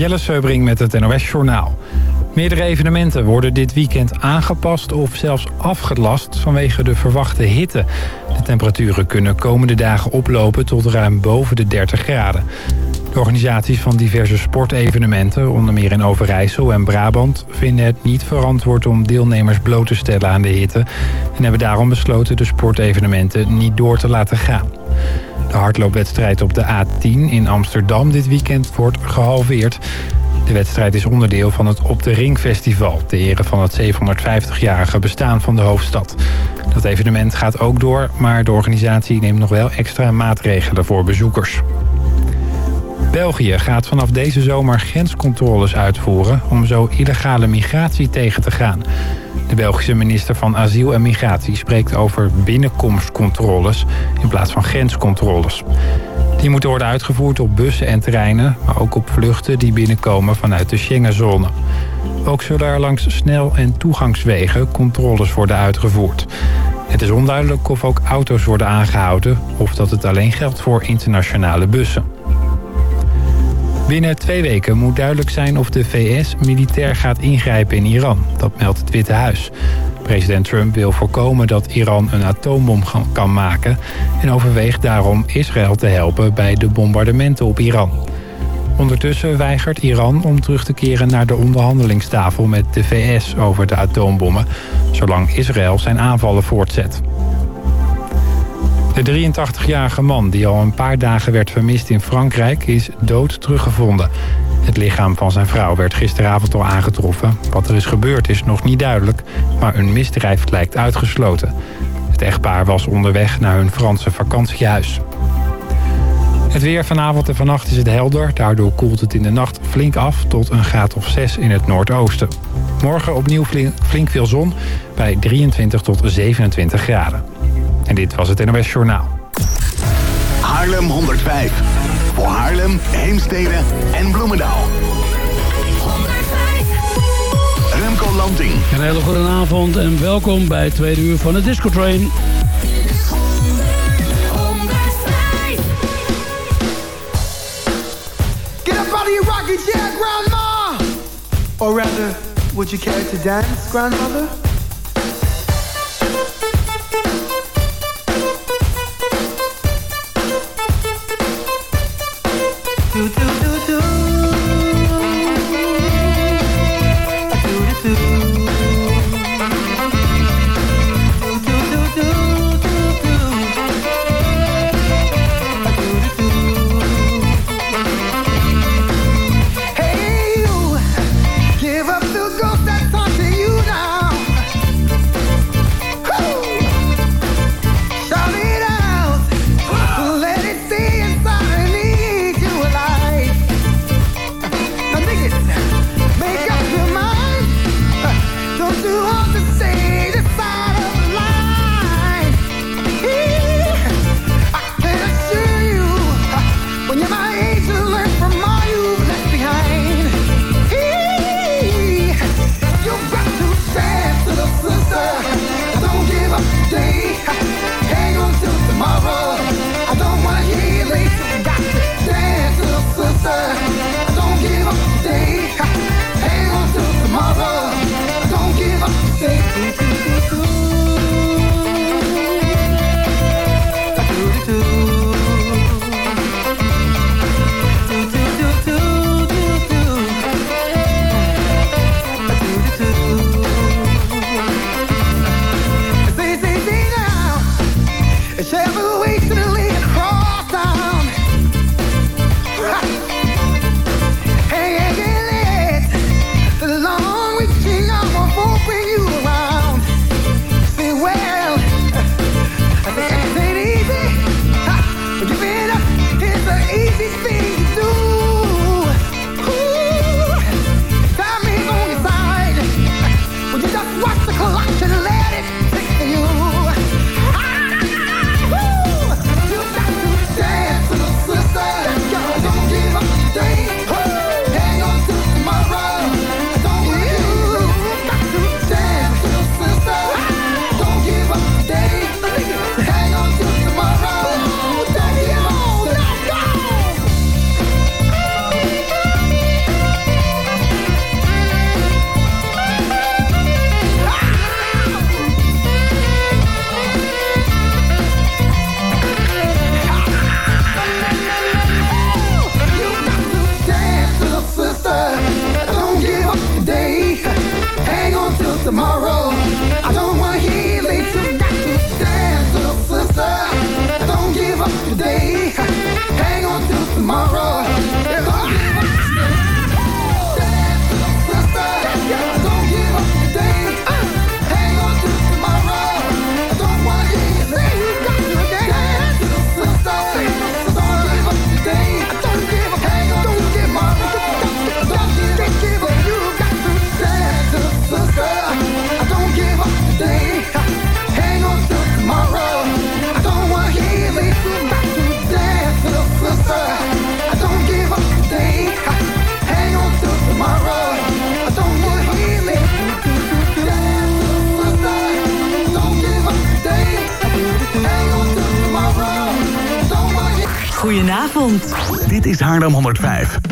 Jelle Seubring met het NOS Journaal. Meerdere evenementen worden dit weekend aangepast of zelfs afgelast vanwege de verwachte hitte. De temperaturen kunnen komende dagen oplopen tot ruim boven de 30 graden. De organisaties van diverse sportevenementen, onder meer in Overijssel en Brabant... vinden het niet verantwoord om deelnemers bloot te stellen aan de hitte... en hebben daarom besloten de sportevenementen niet door te laten gaan. De hardloopwedstrijd op de A10 in Amsterdam dit weekend wordt gehalveerd. De wedstrijd is onderdeel van het Op de Ring Festival... de ere van het 750-jarige bestaan van de hoofdstad. Dat evenement gaat ook door, maar de organisatie neemt nog wel extra maatregelen voor bezoekers. België gaat vanaf deze zomer grenscontroles uitvoeren... om zo illegale migratie tegen te gaan. De Belgische minister van Asiel en Migratie spreekt over binnenkomstcontroles... in plaats van grenscontroles. Die moeten worden uitgevoerd op bussen en terreinen... maar ook op vluchten die binnenkomen vanuit de Schengenzone. Ook zullen er langs snel- en toegangswegen controles worden uitgevoerd. Het is onduidelijk of ook auto's worden aangehouden... of dat het alleen geldt voor internationale bussen. Binnen twee weken moet duidelijk zijn of de VS militair gaat ingrijpen in Iran. Dat meldt het Witte Huis. President Trump wil voorkomen dat Iran een atoombom kan maken... en overweegt daarom Israël te helpen bij de bombardementen op Iran. Ondertussen weigert Iran om terug te keren naar de onderhandelingstafel met de VS over de atoombommen... zolang Israël zijn aanvallen voortzet. De 83-jarige man die al een paar dagen werd vermist in Frankrijk is dood teruggevonden. Het lichaam van zijn vrouw werd gisteravond al aangetroffen. Wat er is gebeurd is nog niet duidelijk, maar een misdrijf lijkt uitgesloten. Het echtpaar was onderweg naar hun Franse vakantiehuis. Het weer vanavond en vannacht is het helder. Daardoor koelt het in de nacht flink af tot een graad of 6 in het noordoosten. Morgen opnieuw flink veel zon bij 23 tot 27 graden. En dit was het NOS Journaal. Haarlem 105. Voor Haarlem, Heemstede en Bloemendaal. 105. Remco Lanting. Een hele goede avond en welkom bij het tweede uur van de Disco Train. Get up out of your rocking chair, grandma! Or rather, would you care to dance, grandmother? Dit is Haarlem 105.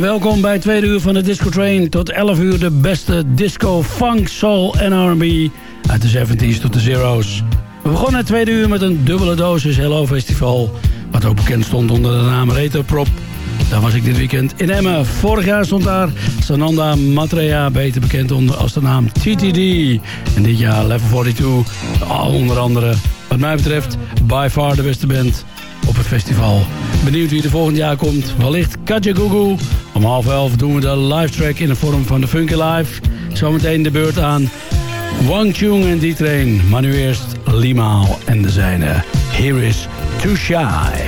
Welkom bij het tweede uur van de Disco Train. Tot 11 uur de beste disco, funk, soul en R&B uit de 70s tot de zeros. We begonnen het tweede uur met een dubbele dosis Hello Festival... wat ook bekend stond onder de naam Retroprop. Daar was ik dit weekend in Emmen. Vorig jaar stond daar Sananda Matreya, beter bekend onder als de naam TTD. En dit jaar Level 42, onder andere, wat mij betreft, by far de beste band op het festival. Benieuwd wie er volgend jaar komt. Wellicht Katja Gugu. Om half elf doen we de live track in de vorm van de Funky Live. Zometeen de beurt aan Wang Chung en D-Train. Maar nu eerst Limaal en de zijne. Here is Too Shy.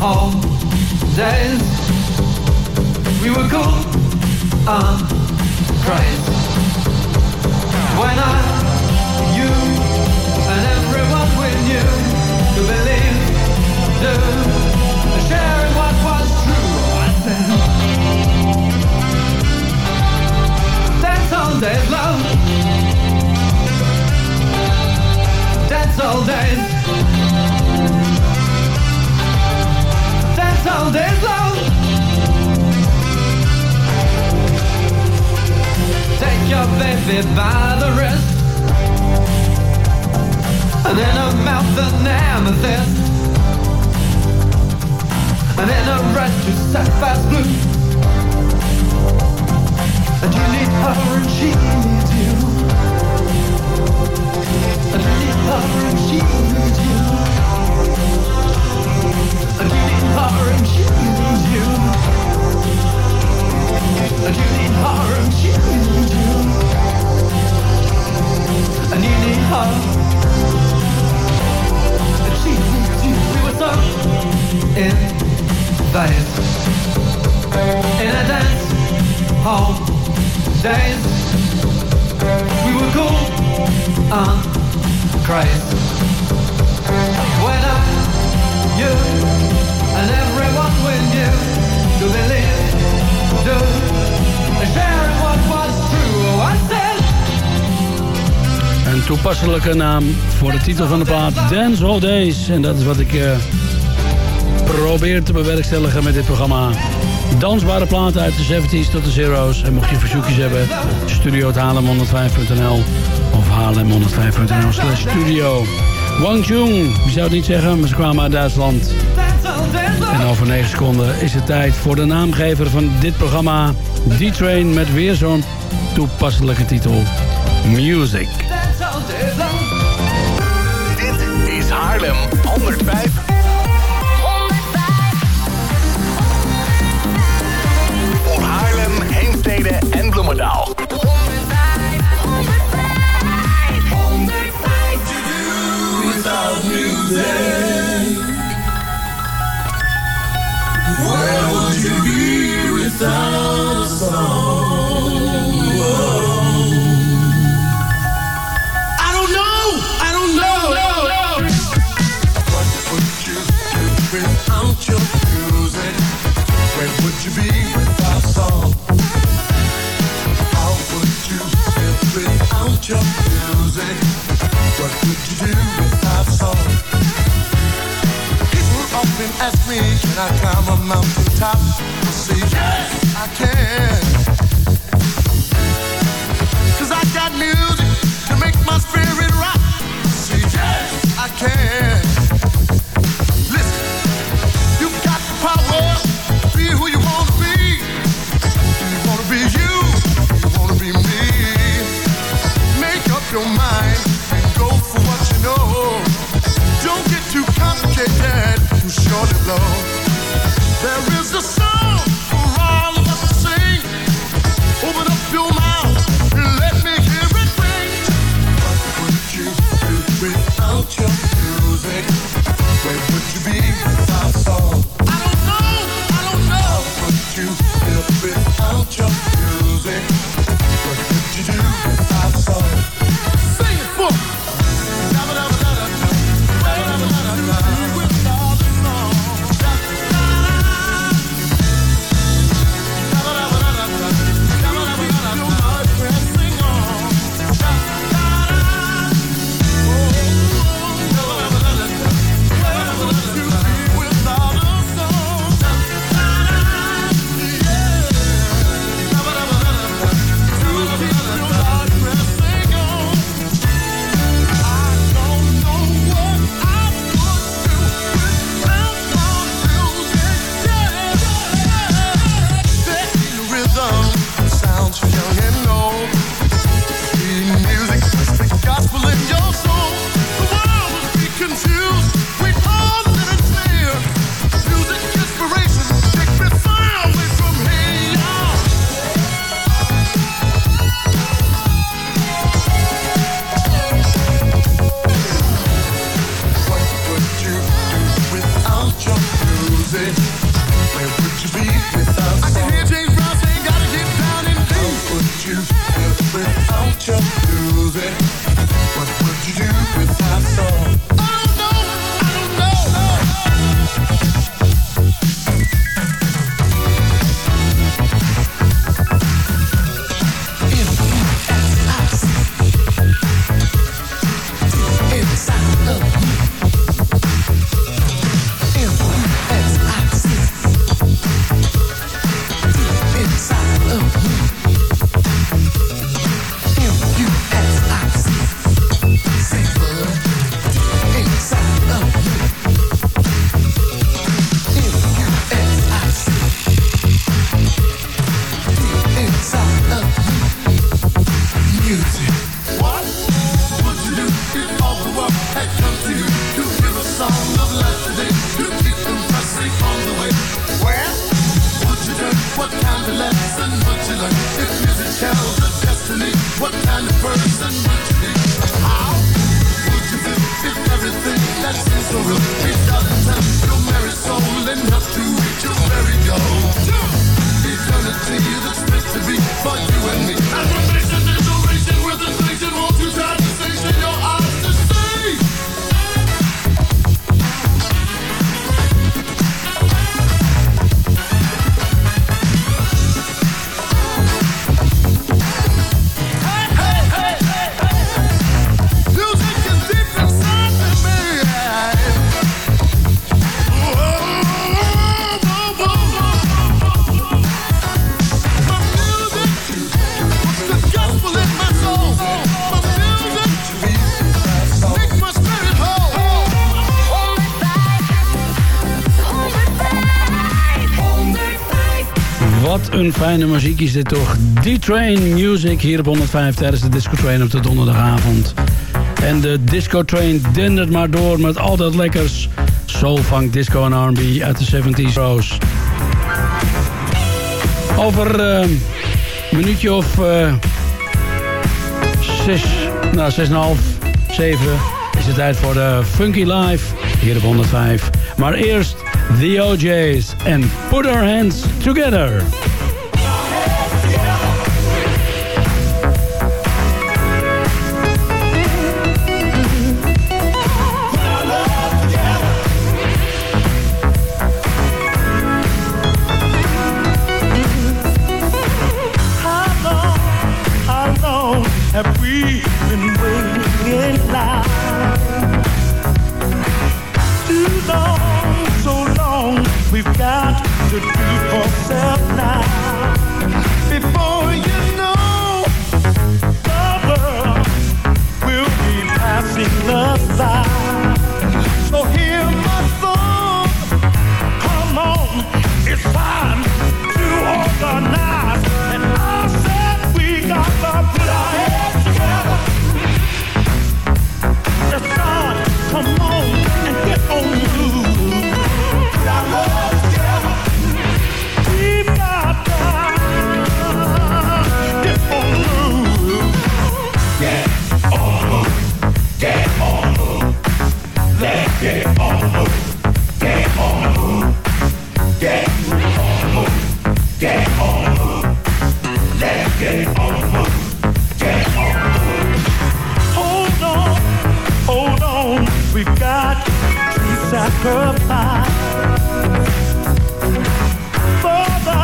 All days We were cool and crazy your by the wrist. And in her mouth an amethyst and in a red to sapphire blue. And you need her and she needs you. And you need her and she needs you. And you need her and she needs you. And you need her and she needs you. We were so in days In a dance hall days We were cool and crazy When I, you and everyone we knew To believe, do toepasselijke naam voor de titel van de plaat Dance All Days. En dat is wat ik... Uh probeert te bewerkstelligen met dit programma. Dansbare platen uit de 70s tot de zeros. En mocht je verzoekjes hebben, studio haarlem105.nl of haarlem105.nl slash studio. Wang Chung, wie zou het niet zeggen, maar ze kwamen uit Duitsland. En over 9 seconden is het tijd voor de naamgever van dit programma... D-Train met weer zo'n toepasselijke titel. Music. Dit is Haarlem 105. en Bloemendaal. Without music, where would you be without song? Me, can I climb a mountain top? Say, yes, I can. Een fijne muziek is dit toch. D-Train Music hier op 105 tijdens de Disco Train op de donderdagavond. En de Disco Train dendert maar door met al dat lekkers. Soul, funk, disco en R&B uit de 70s. Rose. Over een minuutje of uh, zes, nou zes en half, zeven is het tijd voor de Funky Live hier op 105. Maar eerst The OJ's en Put Our Hands Together. Get on. Let's get on. Get on. Hold on, hold on. We've got to sacrifice for the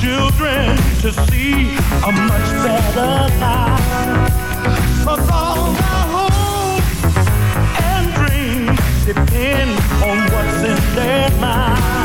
children to see a much better life. All hopes and dreams depend on what's in their mind.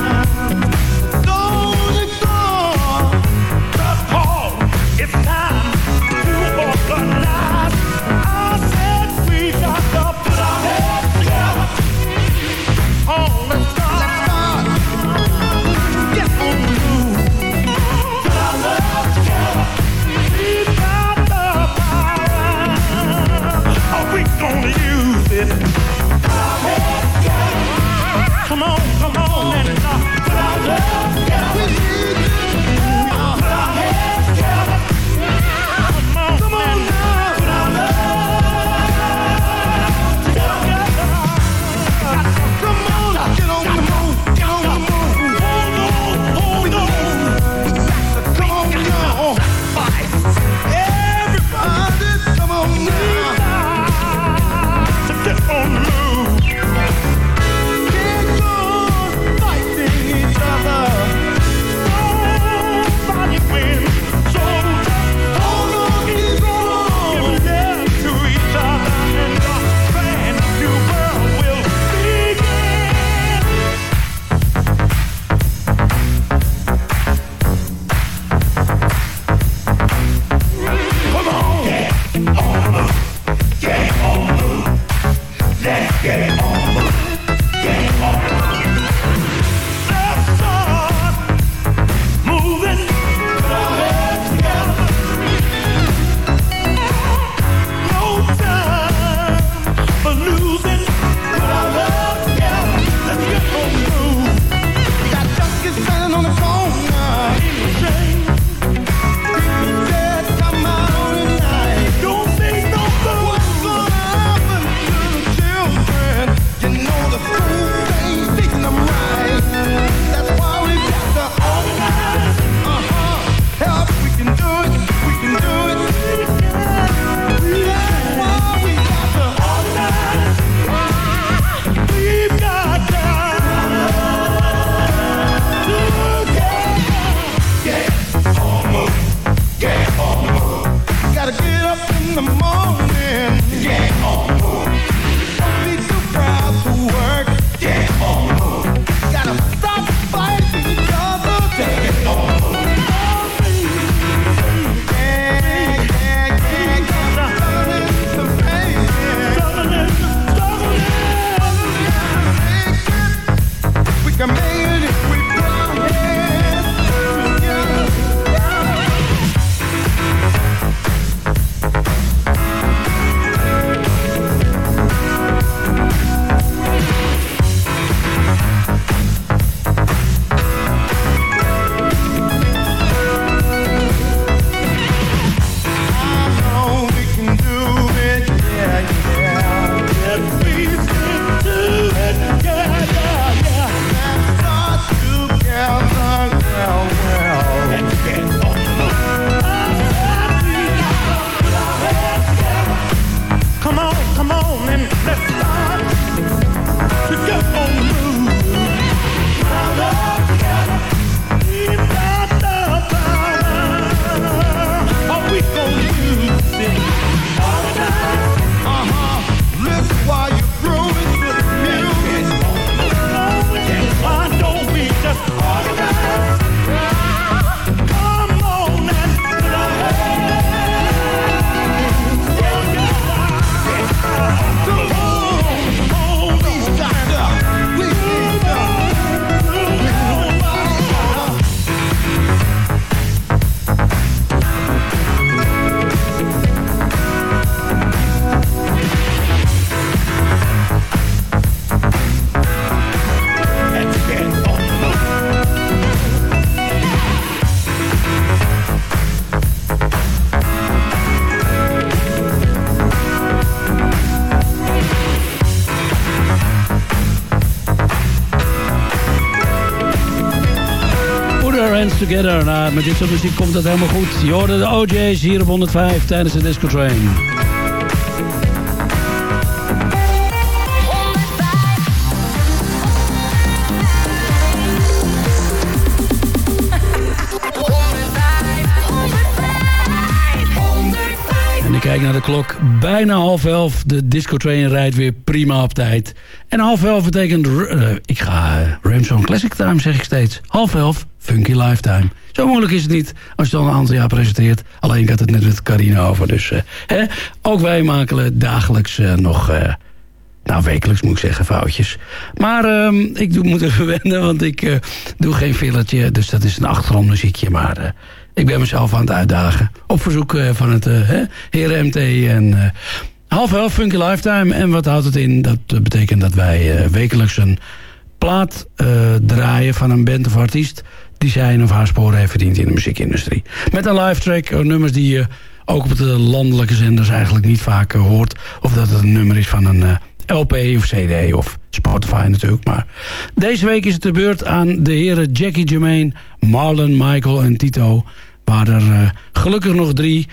Together. Nou, met dit soort muziek komt dat helemaal goed. Je hoorde de OJ's hier op 105 tijdens de Disco Train. En ik kijk naar de klok. Bijna half elf. De Disco Train rijdt weer prima op tijd. En half elf betekent... Uh, ik ga uh, Classic Time, zeg ik steeds. Half elf Funky Lifetime. Zo moeilijk is het niet als je al een aantal jaar presenteert. Alleen ik had het net met Carine over. Dus uh, hè, ook wij maken dagelijks uh, nog... Uh, nou, wekelijks moet ik zeggen, foutjes. Maar um, ik doe, moet even wennen, want ik doe geen filletje. Dus dat is een achtergrondmuziekje. Maar ik ben mezelf aan het uitdagen. Op verzoek van het heren MT en... half elf Funky Lifetime. En wat houdt het in? Dat betekent dat wij wekelijks een plaat draaien van een band of artiest die zijn of haar sporen heeft verdiend in de muziekindustrie. Met een live track, eh, nummers die je ook op de landelijke zenders eigenlijk niet vaak eh, hoort. Of dat het een nummer is van een eh, LP of CD of Spotify natuurlijk. Maar deze week is het de beurt aan de heren Jackie Jermaine, Marlon, Michael en Tito. Waar er gelukkig nog drie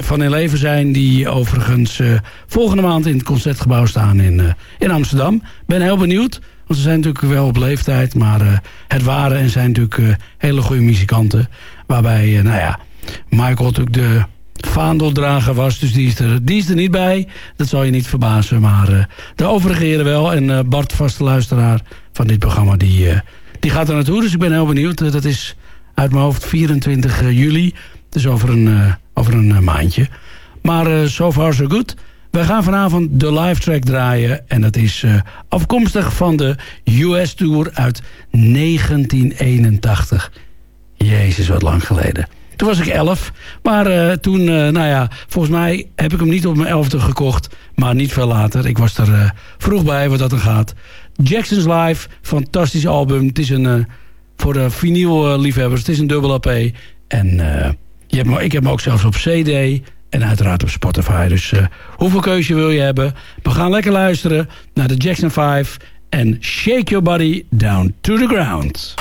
van in leven zijn... die overigens volgende maand in het Concertgebouw staan in, in Amsterdam. Ben heel benieuwd. Want ze zijn natuurlijk wel op leeftijd, maar uh, het waren en zijn natuurlijk uh, hele goede muzikanten. Waarbij, uh, nou ja, Michael natuurlijk de vaandeldrager was, dus die is, er, die is er niet bij. Dat zal je niet verbazen, maar de overigen wel. En Bart, vaste luisteraar van dit programma, die, die gaat er naartoe. Dus ik ben heel benieuwd. dat is uit mijn hoofd 24 juli, dus over een, over een maandje. Maar so far so good. We gaan vanavond de live track draaien. En dat is uh, afkomstig van de US Tour uit 1981. Jezus, wat lang geleden. Toen was ik 11. Maar uh, toen, uh, nou ja, volgens mij heb ik hem niet op mijn elfde gekocht. Maar niet veel later. Ik was er vroeg bij wat dat er gaat. Jackson's Live, fantastisch album. Het is een, voor de vinyl liefhebbers, het is een dubbel AP. En je hebt, ik heb hem ook zelfs op CD. En uiteraard op Spotify. Dus uh, hoeveel keuze wil je hebben? We gaan lekker luisteren naar de Jackson 5 en Shake Your Body Down to the Ground.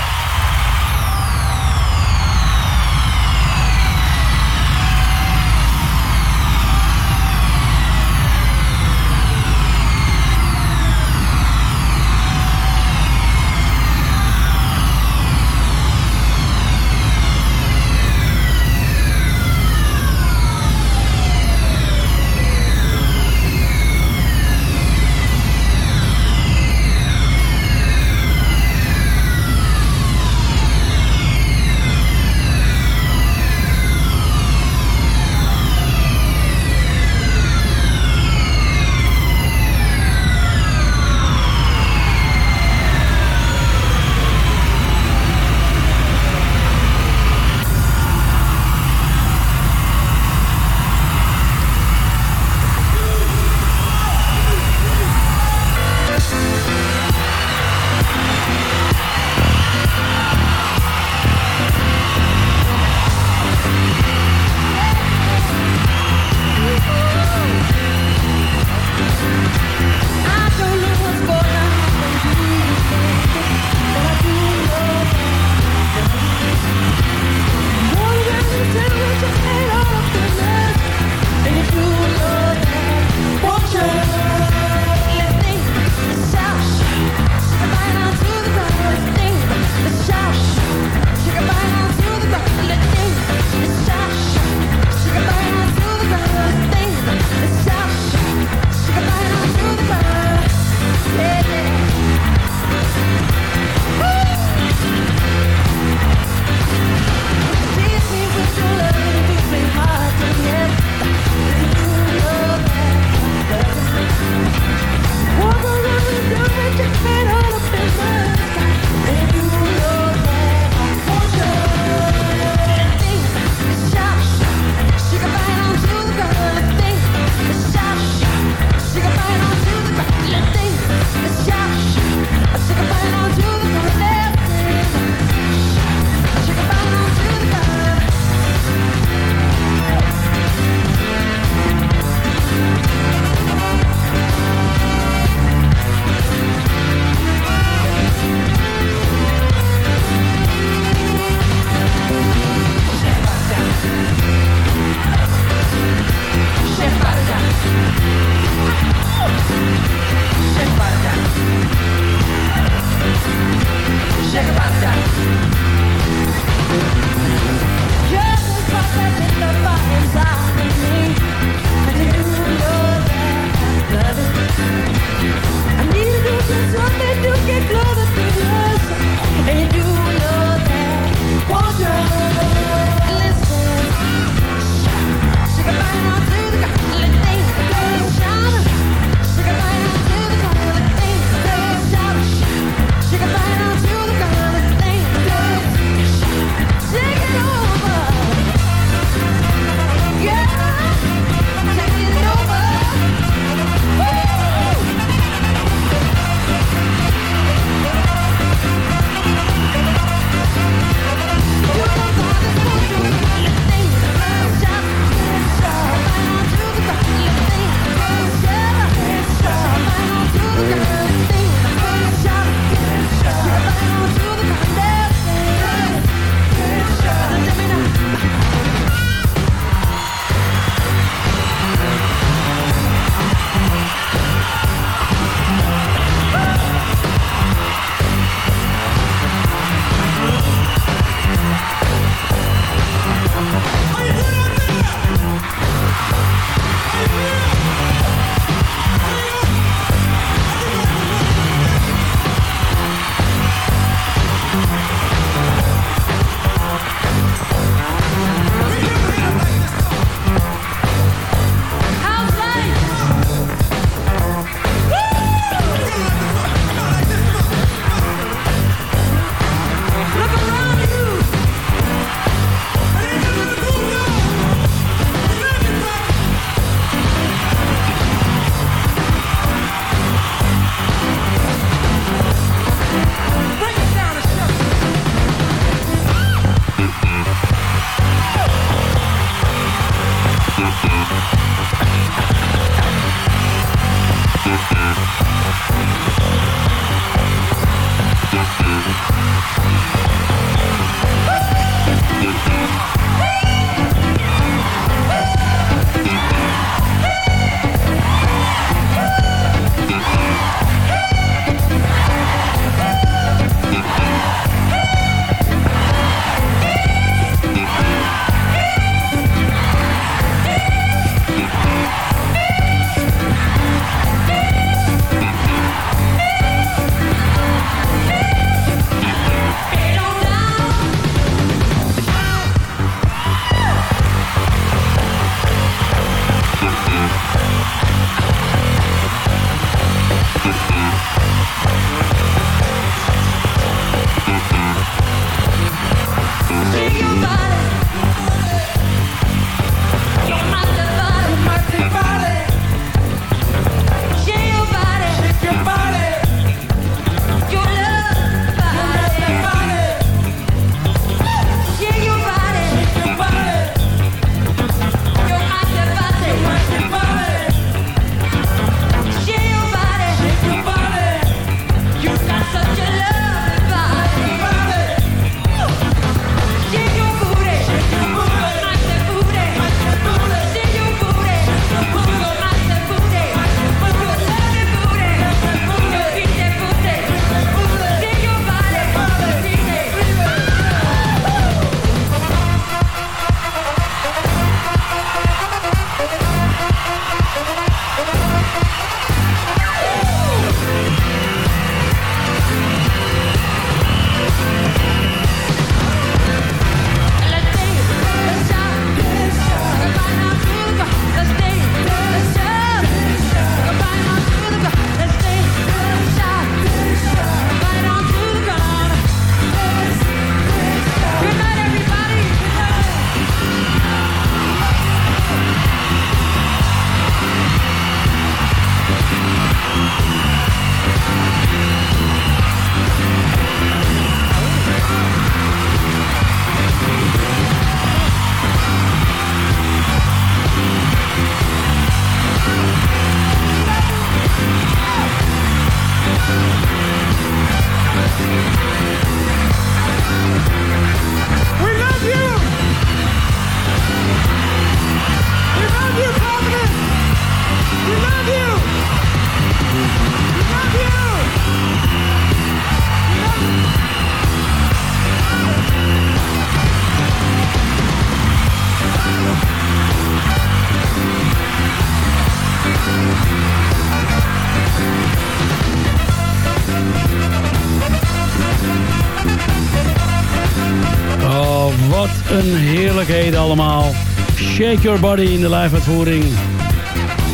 Heerlijkheden allemaal. Shake Your Body in de live-uitvoering.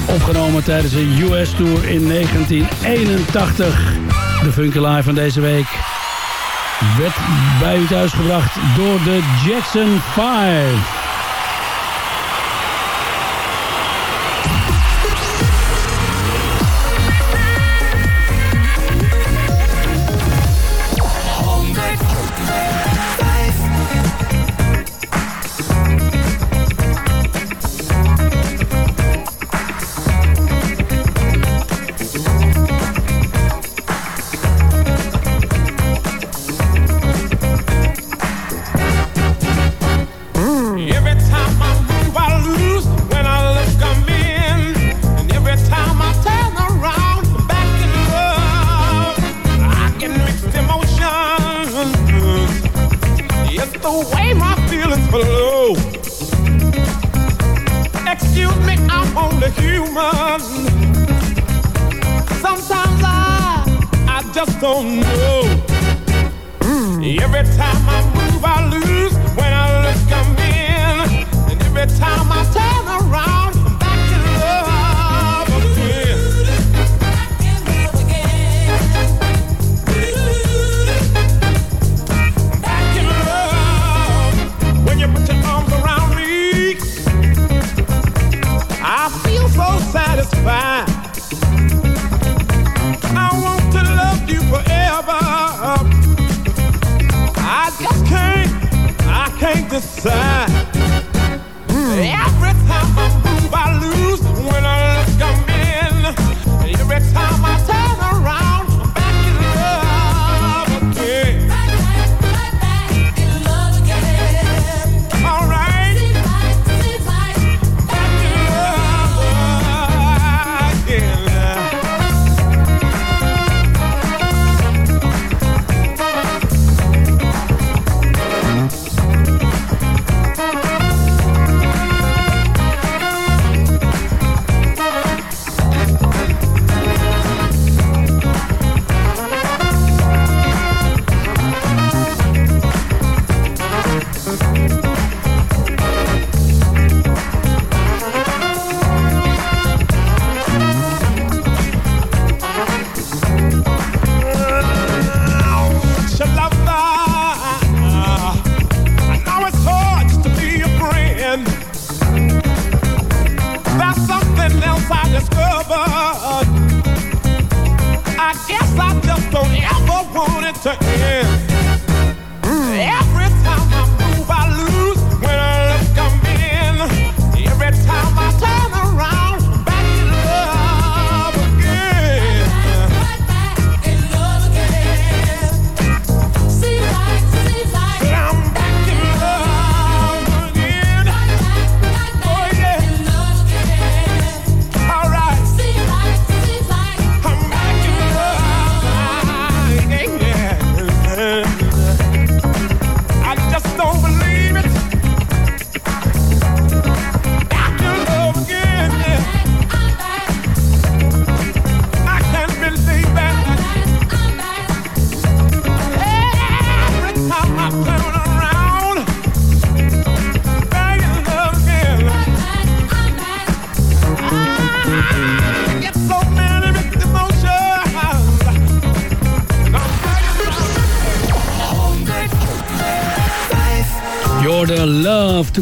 Opgenomen tijdens de US Tour in 1981. De Funky Live van deze week werd bij u thuisgebracht door de Jackson 5.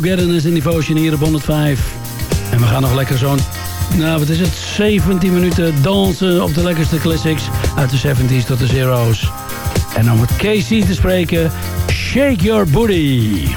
Togetherness in Devotion hier op 105. En we gaan nog lekker zo'n, nou wat is het, 17 minuten dansen op de lekkerste classics uit de 70s tot de zeros. En om met Casey te spreken, Shake Your Booty.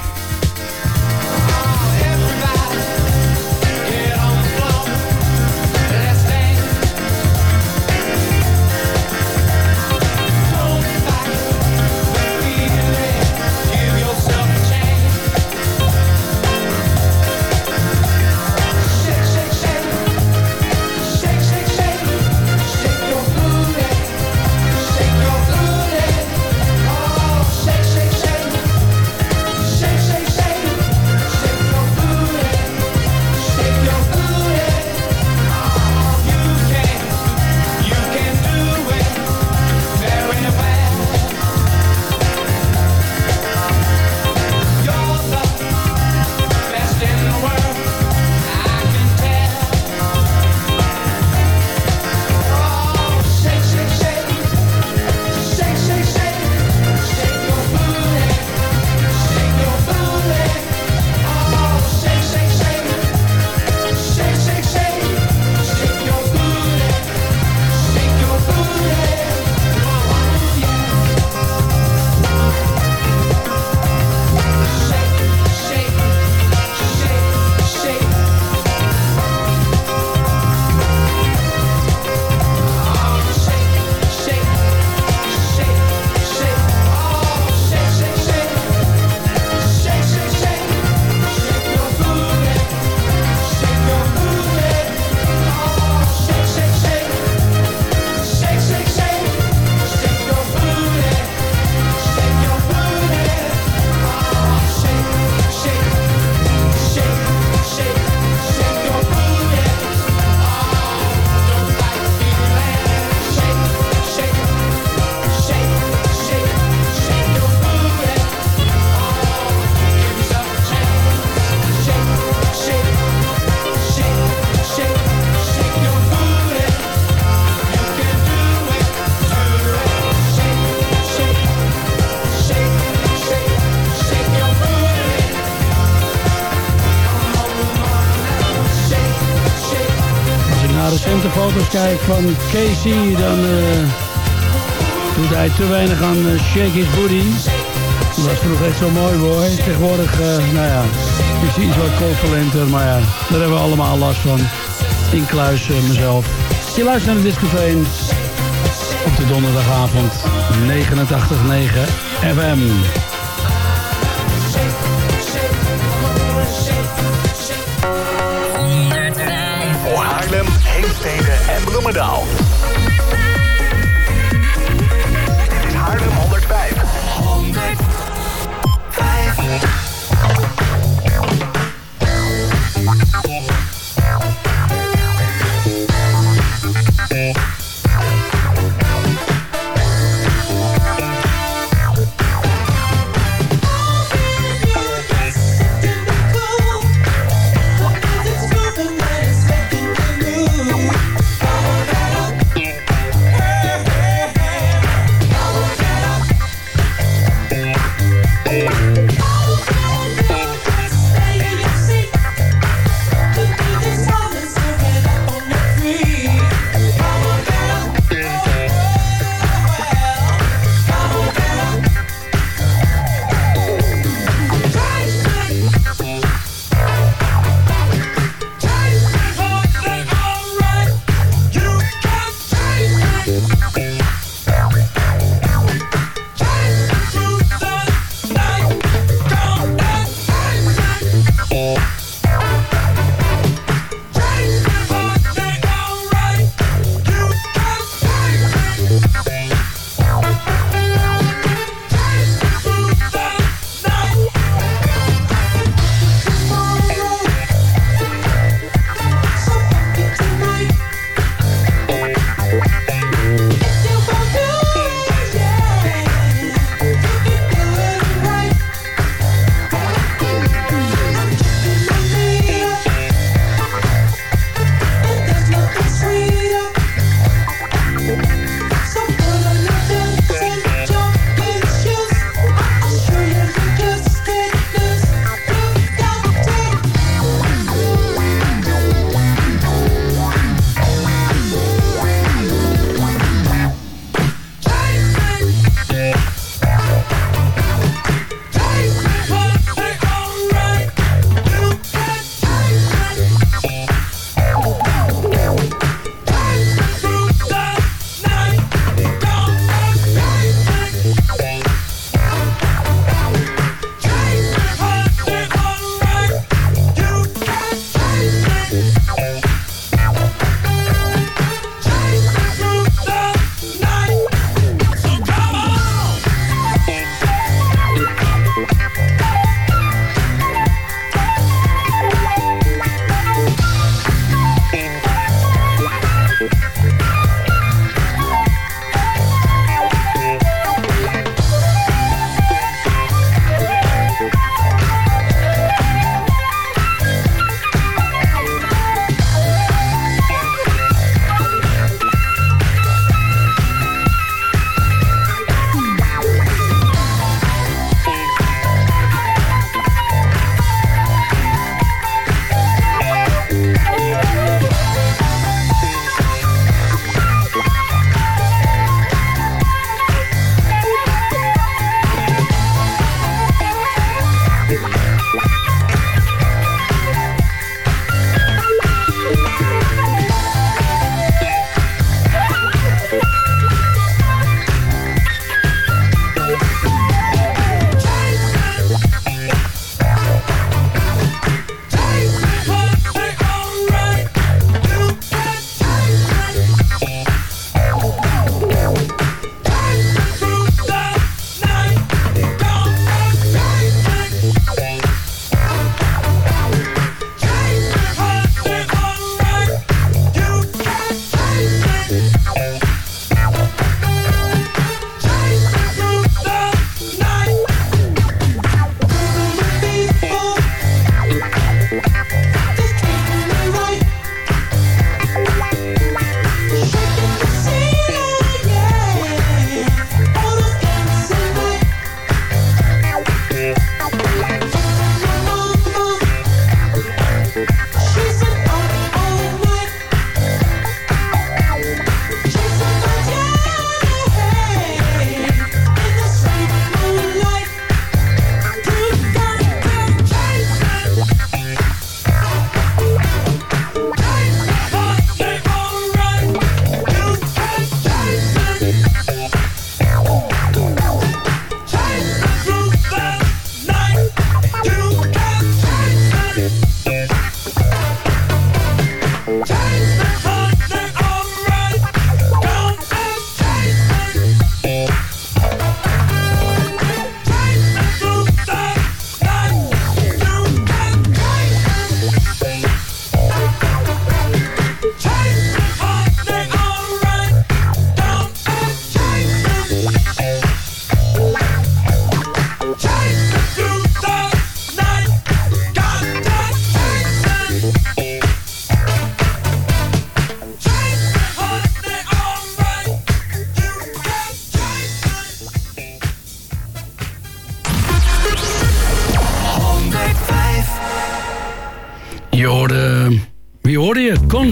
Kijk van Casey, dan uh, doet hij te weinig aan uh, Shake His Booty. Dat was vroeger echt zo mooi hoor. Tegenwoordig, uh, nou ja, is iets wat maar ja, daar hebben we allemaal last van. Inkluis mezelf. Je luistert naar de Disco op de donderdagavond 89.9 FM. Heemstede en Bloemendaal. Dit is Haarlem 105. 105.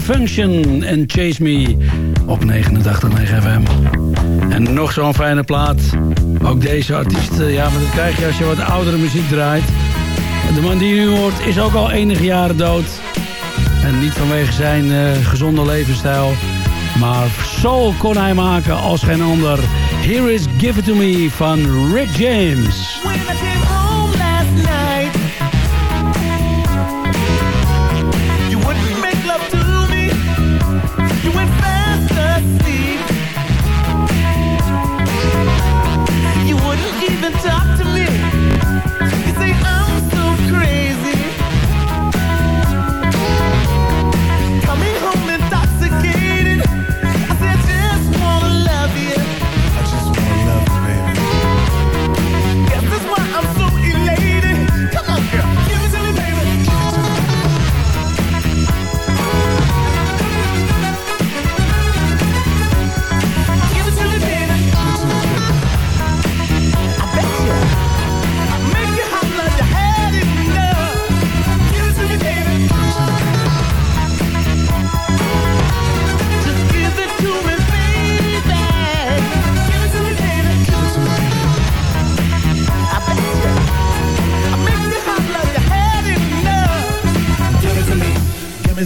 Function en Chase Me op 89.9 FM. En nog zo'n fijne plaat. Ook deze artiest, eh, ja, maar dat krijg je als je wat oudere muziek draait. De man die je nu hoort is ook al enige jaren dood. En niet vanwege zijn eh, gezonde levensstijl. Maar zo kon hij maken als geen ander. Here is Give It To Me van Rick James.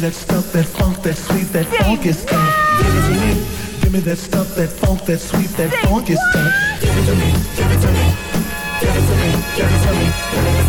that stuff, that funk, that sweet, that funk is stuff. Give it to me. Give me that stuff, that funk, that sweet, that funk is stuff. Give it to me. Give it to me. Give it to me. Give it to me.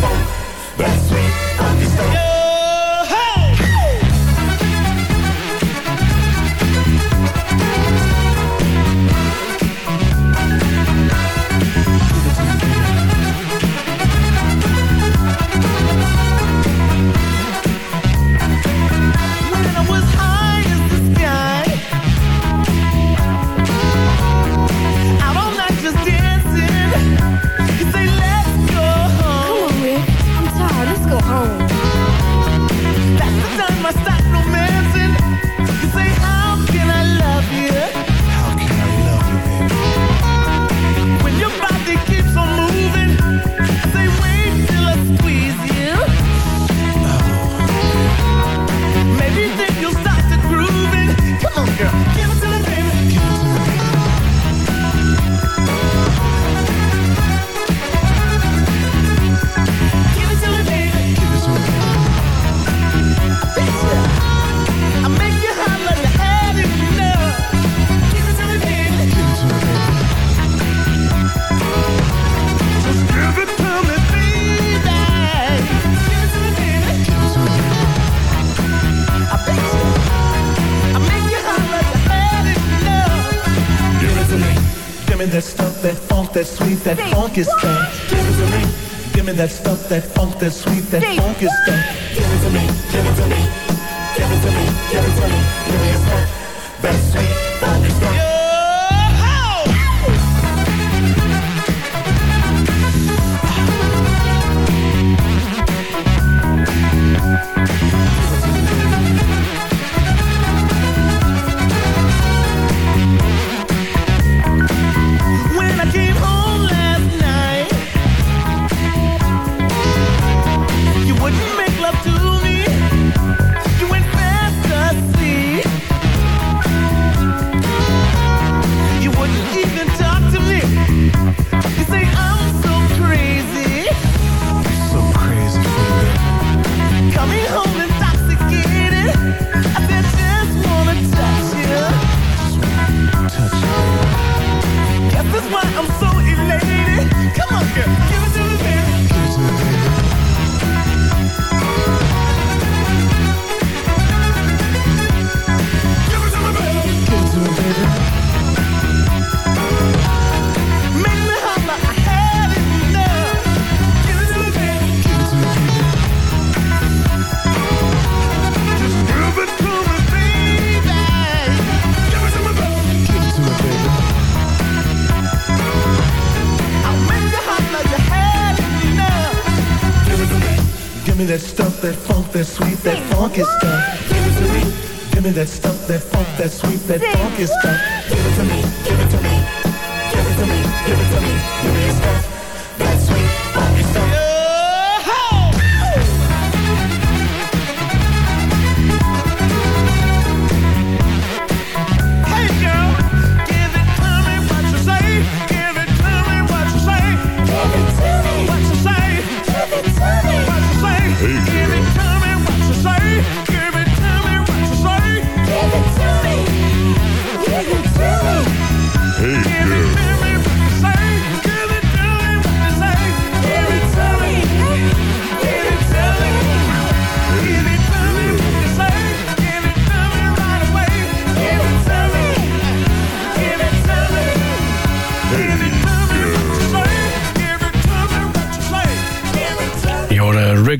that sweet, that funky stuff.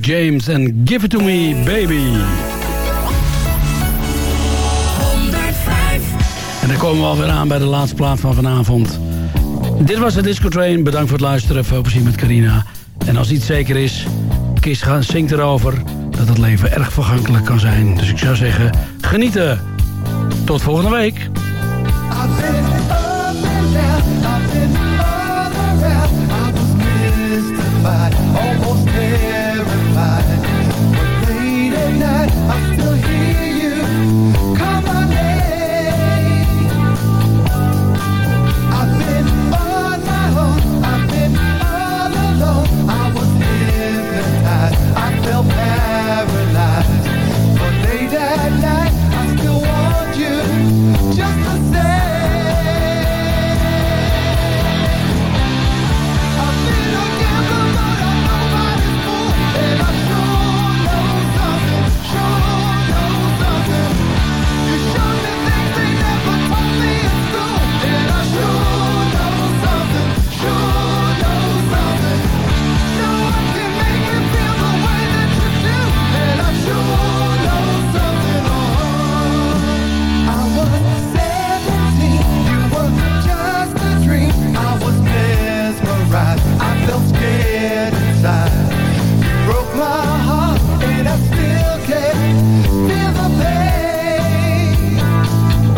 James en Give It To Me Baby. En dan komen we alweer aan bij de laatste plaat van vanavond. Dit was de Disco Train. Bedankt voor het luisteren. Veel plezier met Carina. En als iets zeker is, gaan zingt erover dat het leven erg vergankelijk kan zijn. Dus ik zou zeggen, genieten. Tot volgende week.